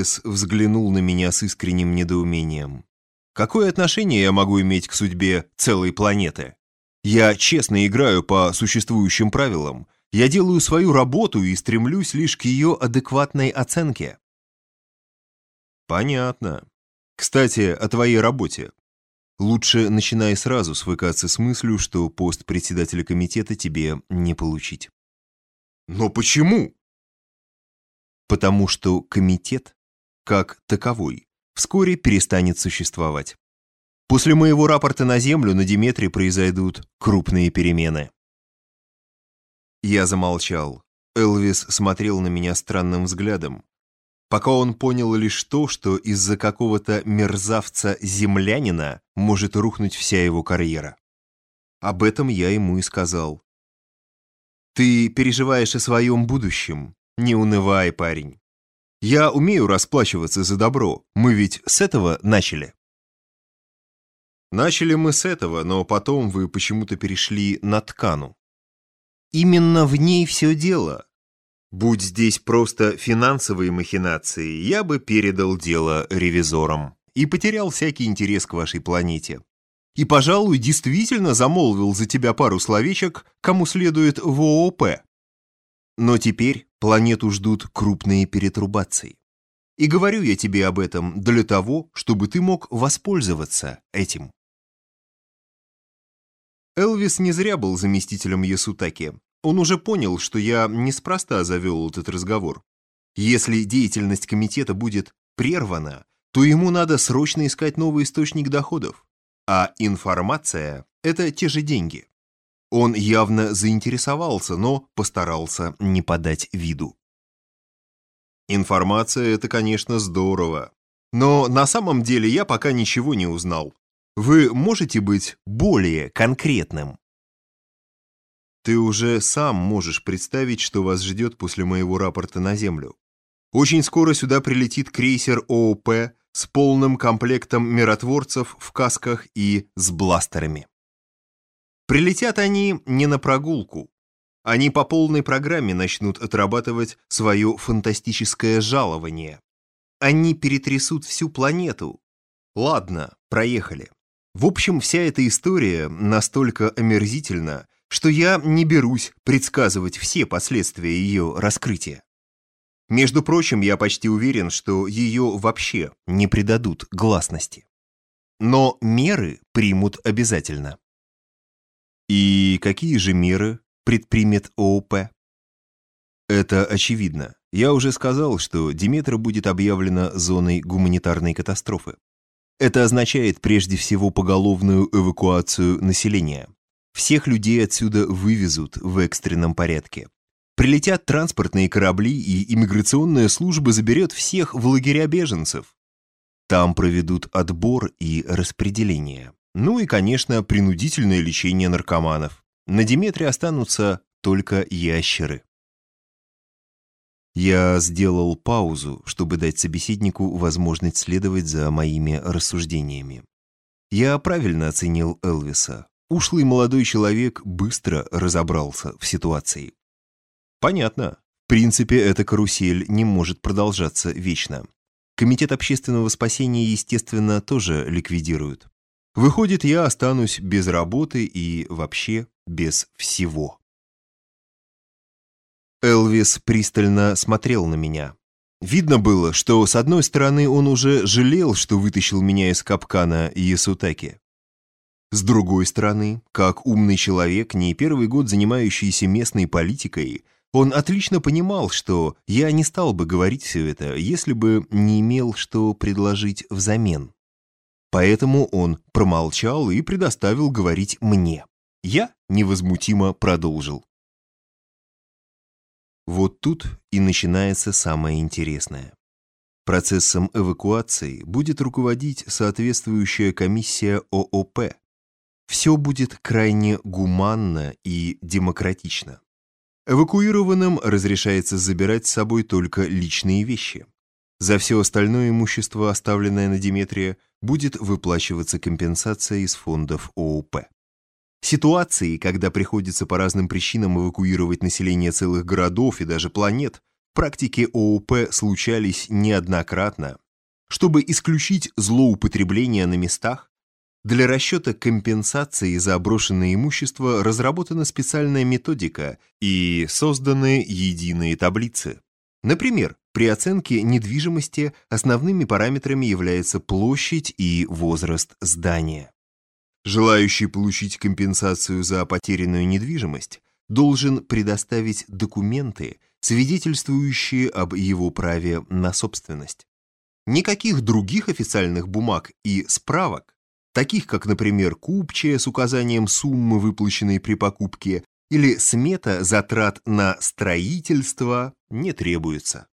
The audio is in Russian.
Элвис взглянул на меня с искренним недоумением. Какое отношение я могу иметь к судьбе целой планеты? Я честно играю по существующим правилам. Я делаю свою работу и стремлюсь лишь к ее адекватной оценке. Понятно. Кстати, о твоей работе. Лучше начинай сразу свыкаться с мыслью, что пост председателя комитета тебе не получить. Но почему? Потому что комитет, как таковой, вскоре перестанет существовать. После моего рапорта на Землю на Диметре произойдут крупные перемены. Я замолчал. Элвис смотрел на меня странным взглядом. Пока он понял лишь то, что из-за какого-то мерзавца-землянина может рухнуть вся его карьера. Об этом я ему и сказал. «Ты переживаешь о своем будущем. Не унывай, парень. Я умею расплачиваться за добро. Мы ведь с этого начали». Начали мы с этого, но потом вы почему-то перешли на ткану. Именно в ней все дело. Будь здесь просто финансовые махинации, я бы передал дело ревизорам и потерял всякий интерес к вашей планете. И, пожалуй, действительно замолвил за тебя пару словечек, кому следует в ООП. Но теперь планету ждут крупные перетрубации. И говорю я тебе об этом для того, чтобы ты мог воспользоваться этим. Элвис не зря был заместителем Ясутаки. Он уже понял, что я неспроста завел этот разговор. Если деятельность комитета будет прервана, то ему надо срочно искать новый источник доходов. А информация – это те же деньги. Он явно заинтересовался, но постарался не подать виду. Информация – это, конечно, здорово. Но на самом деле я пока ничего не узнал. Вы можете быть более конкретным? Ты уже сам можешь представить, что вас ждет после моего рапорта на Землю. Очень скоро сюда прилетит крейсер ООП с полным комплектом миротворцев в касках и с бластерами. Прилетят они не на прогулку. Они по полной программе начнут отрабатывать свое фантастическое жалование. Они перетрясут всю планету. Ладно, проехали. В общем, вся эта история настолько омерзительна, что я не берусь предсказывать все последствия ее раскрытия. Между прочим, я почти уверен, что ее вообще не придадут гласности. Но меры примут обязательно. И какие же меры предпримет ООП? Это очевидно. Я уже сказал, что Диметра будет объявлена зоной гуманитарной катастрофы. Это означает прежде всего поголовную эвакуацию населения. Всех людей отсюда вывезут в экстренном порядке. Прилетят транспортные корабли, и иммиграционная служба заберет всех в лагеря беженцев. Там проведут отбор и распределение. Ну и, конечно, принудительное лечение наркоманов. На Диметре останутся только ящеры. Я сделал паузу, чтобы дать собеседнику возможность следовать за моими рассуждениями. Я правильно оценил Элвиса. Ушлый молодой человек быстро разобрался в ситуации. Понятно. В принципе, эта карусель не может продолжаться вечно. Комитет общественного спасения, естественно, тоже ликвидируют. Выходит, я останусь без работы и вообще без всего. Элвис пристально смотрел на меня. Видно было, что с одной стороны он уже жалел, что вытащил меня из капкана Ясутаки. С другой стороны, как умный человек, не первый год занимающийся местной политикой, он отлично понимал, что я не стал бы говорить все это, если бы не имел что предложить взамен. Поэтому он промолчал и предоставил говорить мне. Я невозмутимо продолжил. Вот тут и начинается самое интересное. Процессом эвакуации будет руководить соответствующая комиссия ООП. Все будет крайне гуманно и демократично. Эвакуированным разрешается забирать с собой только личные вещи. За все остальное имущество, оставленное на Диметрия, будет выплачиваться компенсация из фондов ООП. Ситуации, когда приходится по разным причинам эвакуировать население целых городов и даже планет, практики ООП случались неоднократно. Чтобы исключить злоупотребление на местах, для расчета компенсации за брошенное имущество разработана специальная методика и созданы единые таблицы. Например, при оценке недвижимости основными параметрами являются площадь и возраст здания. Желающий получить компенсацию за потерянную недвижимость должен предоставить документы, свидетельствующие об его праве на собственность. Никаких других официальных бумаг и справок, таких как, например, купчая с указанием суммы, выплаченной при покупке, или смета затрат на строительство, не требуется.